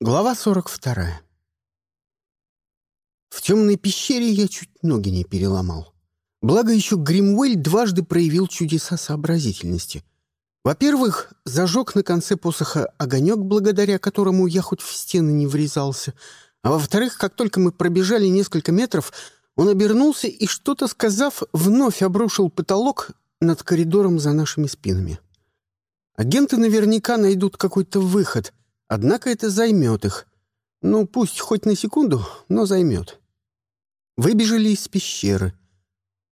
Глава 42. В темной пещере я чуть ноги не переломал. Благо еще Гримуэль дважды проявил чудеса сообразительности. Во-первых, зажег на конце посоха огонек, благодаря которому я хоть в стены не врезался. А во-вторых, как только мы пробежали несколько метров, он обернулся и, что-то сказав, вновь обрушил потолок над коридором за нашими спинами. Агенты наверняка найдут какой-то выход — Однако это займет их. Ну, пусть хоть на секунду, но займет. Выбежали из пещеры.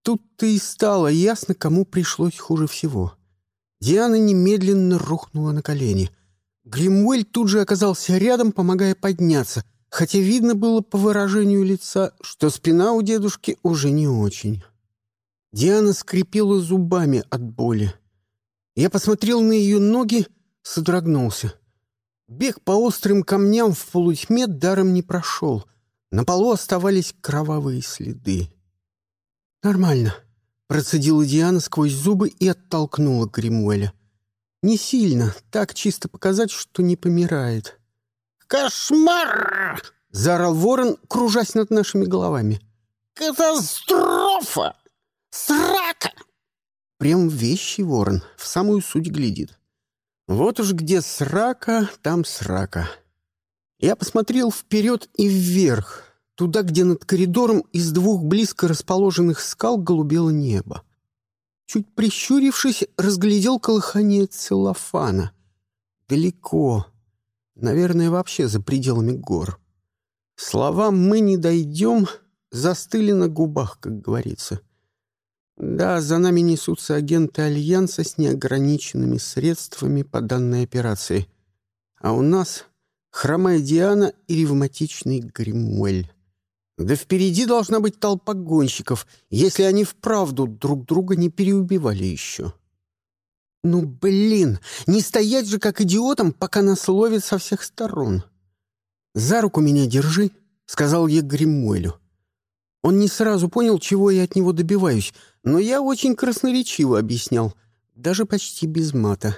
Тут-то и стало ясно, кому пришлось хуже всего. Диана немедленно рухнула на колени. Гримуэль тут же оказался рядом, помогая подняться, хотя видно было по выражению лица, что спина у дедушки уже не очень. Диана скрипела зубами от боли. Я посмотрел на ее ноги, содрогнулся. Бег по острым камням в полутьме даром не прошел. На полу оставались кровавые следы. «Нормально», — процедила Диана сквозь зубы и оттолкнула Гримуэля. «Не сильно, так чисто показать, что не помирает». «Кошмар!» — заорал ворон, кружась над нашими головами. «Катастрофа! Срака!» Прям вещий ворон, в самую суть глядит. Вот уж где срака, там срака. Я посмотрел вперед и вверх, туда, где над коридором из двух близко расположенных скал голубело небо. Чуть прищурившись, разглядел колыхание целлофана. Далеко. Наверное, вообще за пределами гор. Слова «мы не дойдем» застыли на губах, как говорится. Да, за нами несутся агенты Альянса с неограниченными средствами по данной операции. А у нас хромая Диана и ревматичный Гримуэль. Да впереди должна быть толпа гонщиков, если они вправду друг друга не переубивали еще. Ну, блин, не стоять же как идиотом, пока нас ловят со всех сторон. «За руку меня держи», — сказал я Гримуэлю. Он не сразу понял, чего я от него добиваюсь, но я очень красноречиво объяснял, даже почти без мата.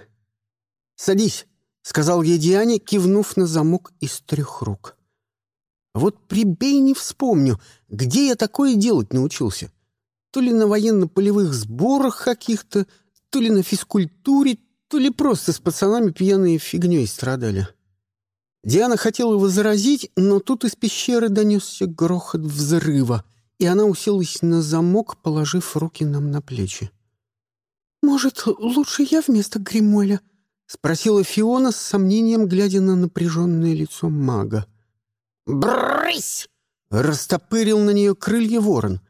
«Садись», — сказал я Диане, кивнув на замок из трех рук. Вот прибей не вспомню, где я такое делать научился. То ли на военно-полевых сборах каких-то, то ли на физкультуре, то ли просто с пацанами пьяные фигней страдали. Диана хотела возразить, но тут из пещеры донесся грохот взрыва — и она уселась на замок, положив руки нам на плечи. «Может, лучше я вместо Гримоля?» — спросила Фиона с сомнением, глядя на напряженное лицо мага. «Брысь!» — растопырил на нее крылья ворон.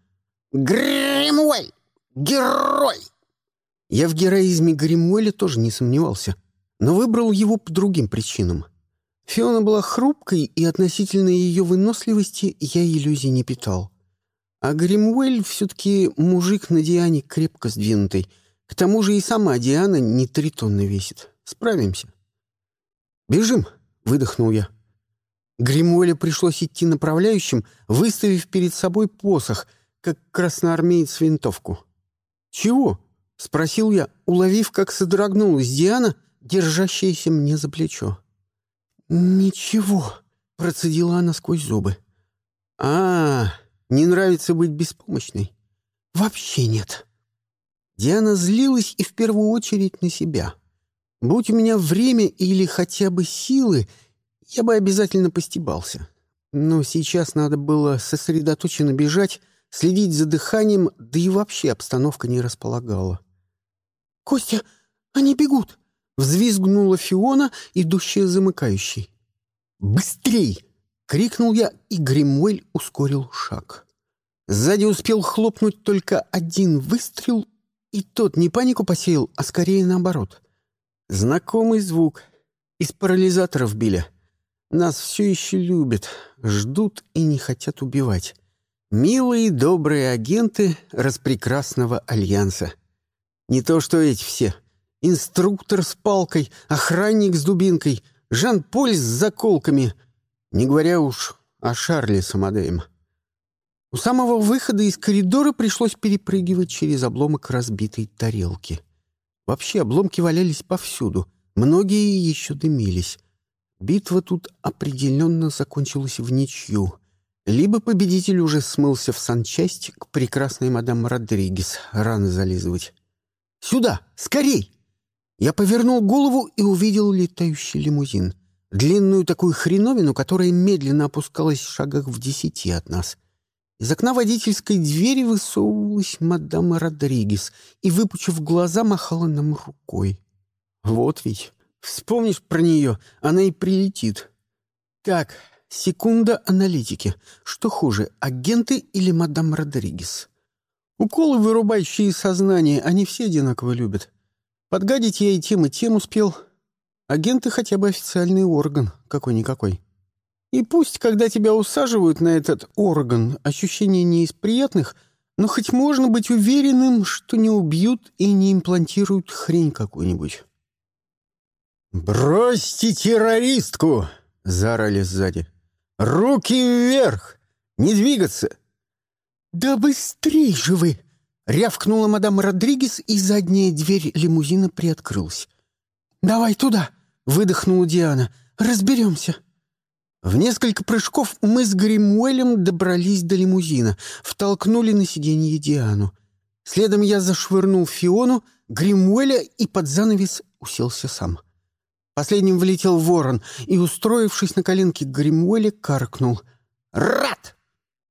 «Гримуэль! Герой!» Я в героизме Гримуэля тоже не сомневался, но выбрал его по другим причинам. Фиона была хрупкой, и относительно ее выносливости я иллюзий не питал. А Гримуэль все-таки мужик на Диане крепко сдвинутый. К тому же и сама Диана не три тонны весит. Справимся. «Бежим!» — выдохнул я. Гримуэлю пришлось идти направляющим, выставив перед собой посох, как красноармеец винтовку. «Чего?» — спросил я, уловив, как содрогнулась Диана, держащаяся мне за плечо. «Ничего», — процедила она сквозь зубы. «А-а-а!» Не нравится быть беспомощной? Вообще нет. Диана злилась и в первую очередь на себя. Будь у меня время или хотя бы силы, я бы обязательно постебался. Но сейчас надо было сосредоточенно бежать, следить за дыханием, да и вообще обстановка не располагала. «Костя, они бегут!» — взвизгнула Фиона, идущая замыкающей. «Быстрей!» — крикнул я, и Гримуэль ускорил шаг. Сзади успел хлопнуть только один выстрел, и тот не панику посеял, а скорее наоборот. Знакомый звук. Из парализаторов били. Нас все еще любят, ждут и не хотят убивать. Милые добрые агенты распрекрасного альянса. Не то что эти все. Инструктор с палкой, охранник с дубинкой, Жан-Поль с заколками — не говоря уж о Шарле с Амадеем. У самого выхода из коридора пришлось перепрыгивать через обломок разбитой тарелки. Вообще обломки валялись повсюду, многие еще дымились. Битва тут определенно закончилась в ничью. Либо победитель уже смылся в санчасть к прекрасной мадам Родригес, рано зализывать. «Сюда! Скорей!» Я повернул голову и увидел летающий лимузин. Длинную такую хреновину, которая медленно опускалась в шагах в десяти от нас. Из окна водительской двери высовывалась мадам Родригес и, выпучив глаза, махала нам рукой. Вот ведь. Вспомнишь про нее, она и прилетит. Так, секунда аналитики. Что хуже, агенты или мадам Родригес? Уколы, вырубающие сознание, они все одинаково любят. Подгадить я и тем, и тем успел. Агенты хотя бы официальный орган, какой-никакой. И пусть, когда тебя усаживают на этот орган, ощущение не из приятных, но хоть можно быть уверенным, что не убьют и не имплантируют хрень какую-нибудь. «Бросьте террористку!» — заорали сзади. «Руки вверх! Не двигаться!» «Да быстрей же вы!» — рявкнула мадам Родригес, и задняя дверь лимузина приоткрылась. «Давай туда!» — выдохнула Диана. «Разберемся!» В несколько прыжков мы с Гримуэлем добрались до лимузина, втолкнули на сиденье Диану. Следом я зашвырнул Фиону, Гримуэля и под занавес уселся сам. Последним влетел ворон и, устроившись на коленке Гримуэля, каркнул. «Рад!»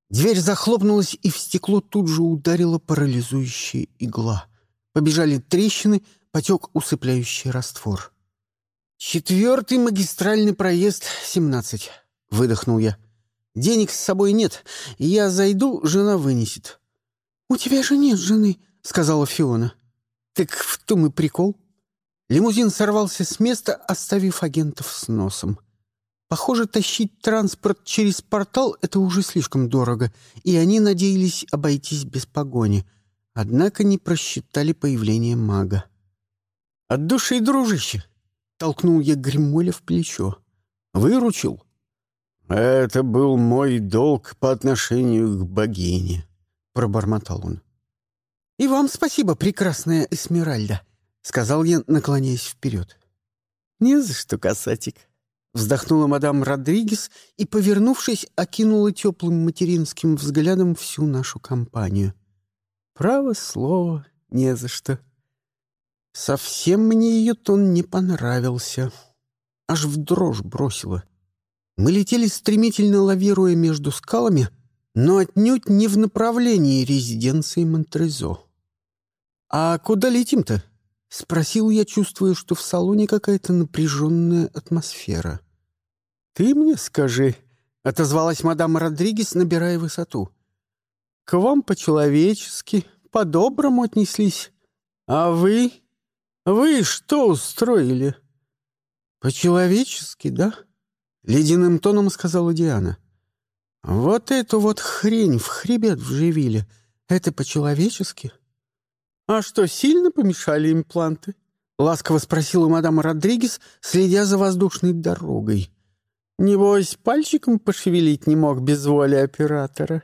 Дверь захлопнулась, и в стекло тут же ударила парализующая игла. Побежали трещины, потек усыпляющий раствор. «Четвертый магистральный проезд, семнадцать», — выдохнул я. «Денег с собой нет. Я зайду, жена вынесет». «У тебя же нет жены», — сказала Фиона. «Так в том и прикол». Лимузин сорвался с места, оставив агентов с носом. Похоже, тащить транспорт через портал — это уже слишком дорого, и они надеялись обойтись без погони. Однако не просчитали появление мага. «От души, дружище!» — толкнул я Гримоля в плечо. «Выручил?» «Это был мой долг по отношению к богине», — пробормотал он. «И вам спасибо, прекрасная Эсмеральда», — сказал я, наклоняясь вперед. «Не за что, касатик», — вздохнула мадам Родригес и, повернувшись, окинула теплым материнским взглядом всю нашу компанию. «Право слово, не за что». Совсем мне ее тон не понравился. Аж в дрожь бросила. Мы летели стремительно лавируя между скалами, но отнюдь не в направлении резиденции Монтрезо. «А куда летим-то?» — спросил я, чувствуя, что в салоне какая-то напряженная атмосфера. «Ты мне скажи», — отозвалась мадам Родригес, набирая высоту. «К вам по-человечески, по-доброму отнеслись. А вы? Вы что устроили?» «По-человечески, да?» — ледяным тоном сказала Диана. «Вот эту вот хрень в хребет вживили. Это по-человечески?» «А что, сильно помешали импланты?» — ласково спросила мадам Родригес, следя за воздушной дорогой. «Небось, пальчиком пошевелить не мог без воли оператора?»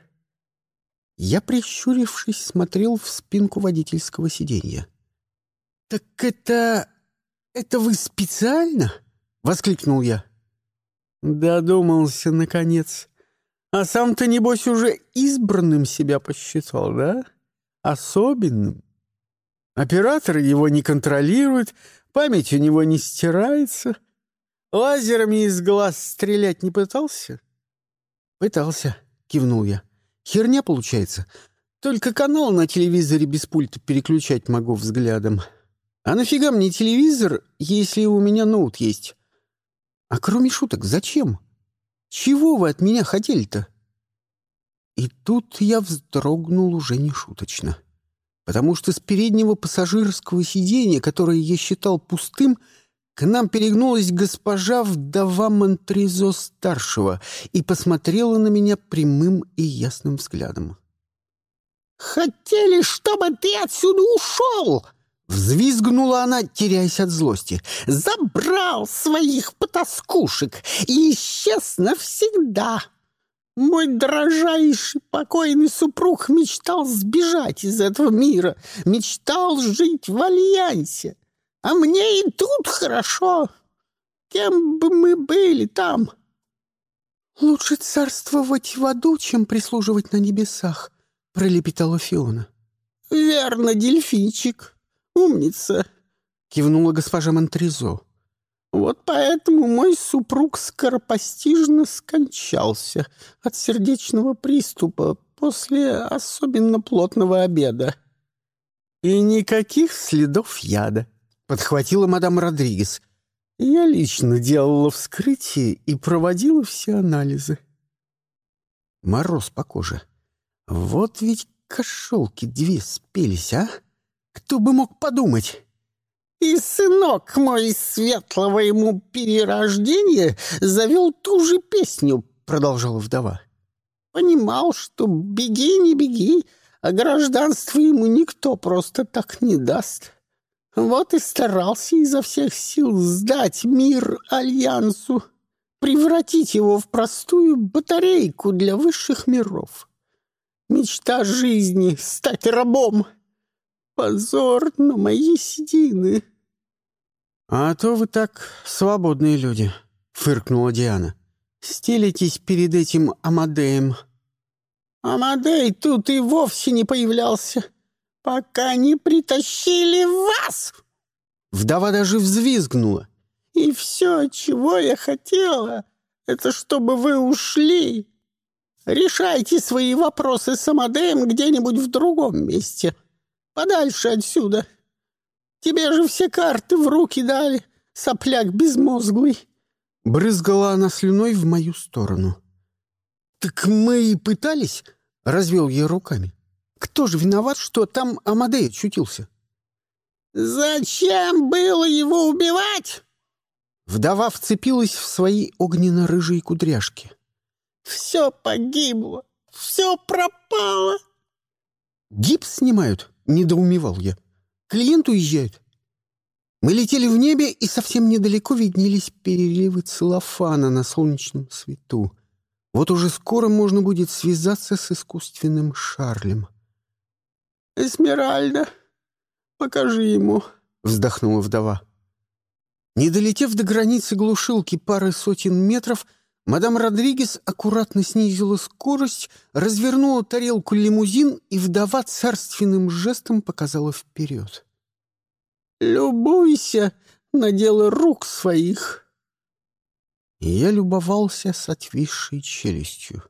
Я, прищурившись, смотрел в спинку водительского сиденья. «Так это... это вы специально?» — воскликнул я. Додумался, наконец. А сам-то, небось, уже избранным себя посчитал, да? Особенным. Оператор его не контролирует, память у него не стирается. Лазерами из глаз стрелять не пытался? Пытался, кивнул я. Херня получается. Только канал на телевизоре без пульта переключать могу взглядом. А нафига мне телевизор, если у меня ноут есть? А кроме шуток, зачем? Чего вы от меня хотели-то? И тут я вздрогнул уже не шуточно потому что с переднего пассажирского сиденья, которое я считал пустым, к нам перегнулась госпожа вдова Монтрезо-старшего и посмотрела на меня прямым и ясным взглядом. «Хотели, чтобы ты отсюда ушел!» Взвизгнула она, теряясь от злости. «Забрал своих потаскушек и исчез навсегда!» Мой дрожайший покойный супруг мечтал сбежать из этого мира, мечтал жить в альянсе. А мне и тут хорошо. кем бы мы были там?» «Лучше царствовать в аду, чем прислуживать на небесах», — пролепетала Фиона. «Верно, дельфинчик. Умница», — кивнула госпожа Монтрезо. «Вот поэтому мой супруг скоропостижно скончался от сердечного приступа после особенно плотного обеда». «И никаких следов яда», — подхватила мадам Родригес. «Я лично делала вскрытие и проводила все анализы». Мороз по коже. Вот ведь кошелки две спелись, а? Кто бы мог подумать? И сынок мой светлого ему перерождения завел ту же песню, продолжала вдова. Понимал, что беги, не беги, а гражданство ему никто просто так не даст. Вот и старался изо всех сил сдать мир Альянсу, превратить его в простую батарейку для высших миров. Мечта жизни — стать рабом. Позор на мои седины. — А то вы так свободные люди, — фыркнула Диана. — Стелитесь перед этим Амадеем. — Амадей тут и вовсе не появлялся, пока не притащили вас. Вдова даже взвизгнула. — И все, чего я хотела, это чтобы вы ушли. Решайте свои вопросы с Амадеем где-нибудь в другом месте. Подальше отсюда. Тебе же все карты в руки дали, сопляк безмозглый. Брызгала она слюной в мою сторону. «Так мы и пытались», — развел я руками. «Кто же виноват, что там Амадей очутился?» «Зачем было его убивать?» Вдова вцепилась в свои огненно-рыжие кудряшки. Все погибло, все пропало. Гипс снимают, недоумевал я. Клиент уезжает. Мы летели в небе, и совсем недалеко виднелись переливы целлофана на солнечном свету. Вот уже скоро можно будет связаться с искусственным Шарлем. «Эсмеральда, покажи ему», — вздохнула вдова. Не долетев до границы глушилки пары сотен метров, Мадам Родригес аккуратно снизила скорость, развернула тарелку лимузин и вдова царственным жестом показала вперед. «Любуйся на дело рук своих!» Я любовался с отвисшей челюстью.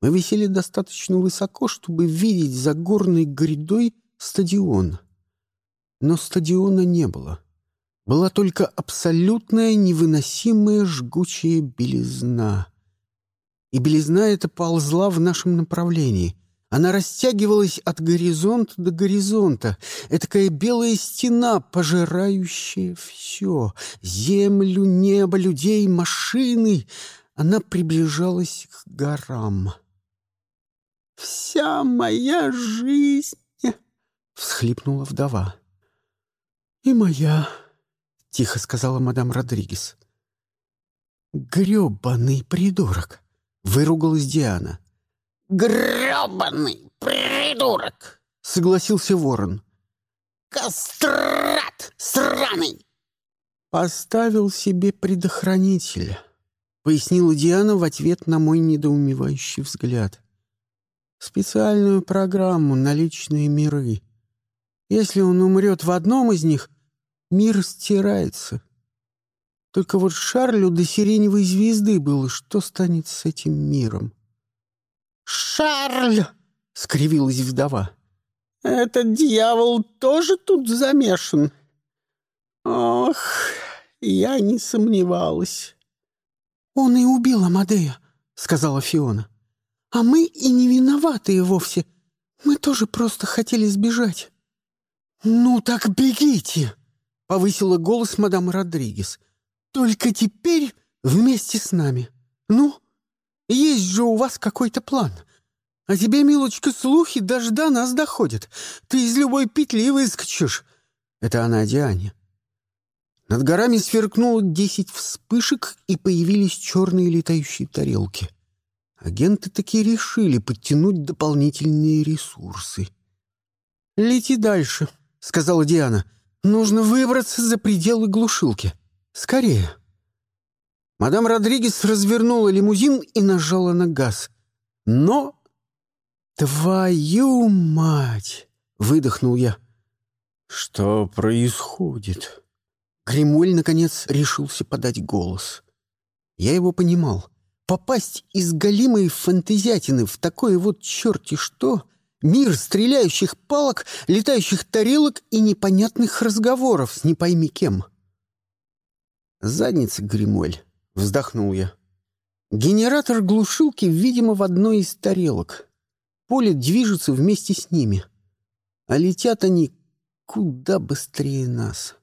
Мы висели достаточно высоко, чтобы видеть за горной грядой стадион. Но стадиона не было была только абсолютная невыносимая жгучая белизна. И белизна эта ползла в нашем направлении. Она растягивалась от горизонта до горизонта. Этакая белая стена, пожирающая все. Землю, небо, людей, машины. Она приближалась к горам. «Вся моя жизнь!» — всхлипнула вдова. «И моя!» Тихо сказала мадам Родригес. «Грёбаный придурок!» — выругалась Диана. «Грёбаный придурок!» — согласился ворон. «Кастрат сраный!» «Поставил себе предохранитель», — пояснила Диана в ответ на мой недоумевающий взгляд. «Специальную программу на личные миры. Если он умрет в одном из них, Мир стирается. Только вот Шарлю до сиреневой звезды было, что станет с этим миром? «Шарль!» — скривилась вдова. «Этот дьявол тоже тут замешан?» «Ох, я не сомневалась». «Он и убил Амадея», — сказала Фиона. «А мы и не виноватые вовсе. Мы тоже просто хотели сбежать». «Ну так бегите!» — повысила голос мадам Родригес. «Только теперь вместе с нами. Ну, есть же у вас какой-то план. А тебе, милочка, слухи даже до нас доходят. Ты из любой петли выскочишь». Это она Диане. Над горами сверкнуло десять вспышек, и появились черные летающие тарелки. Агенты таки решили подтянуть дополнительные ресурсы. «Лети дальше», — сказала Диана. Нужно выбраться за пределы глушилки. Скорее. Мадам Родригес развернула лимузин и нажала на газ. Но... «Твою мать!» — выдохнул я. «Что происходит?» Гримуэль, наконец, решился подать голос. Я его понимал. Попасть из голимой фантазиатины в такое вот черти что... Мир стреляющих палок, летающих тарелок и непонятных разговоров с не пойми кем. «Задница, Гримуэль», — вздохнул я. «Генератор глушилки, видимо, в одной из тарелок. Поле движется вместе с ними. А летят они куда быстрее нас».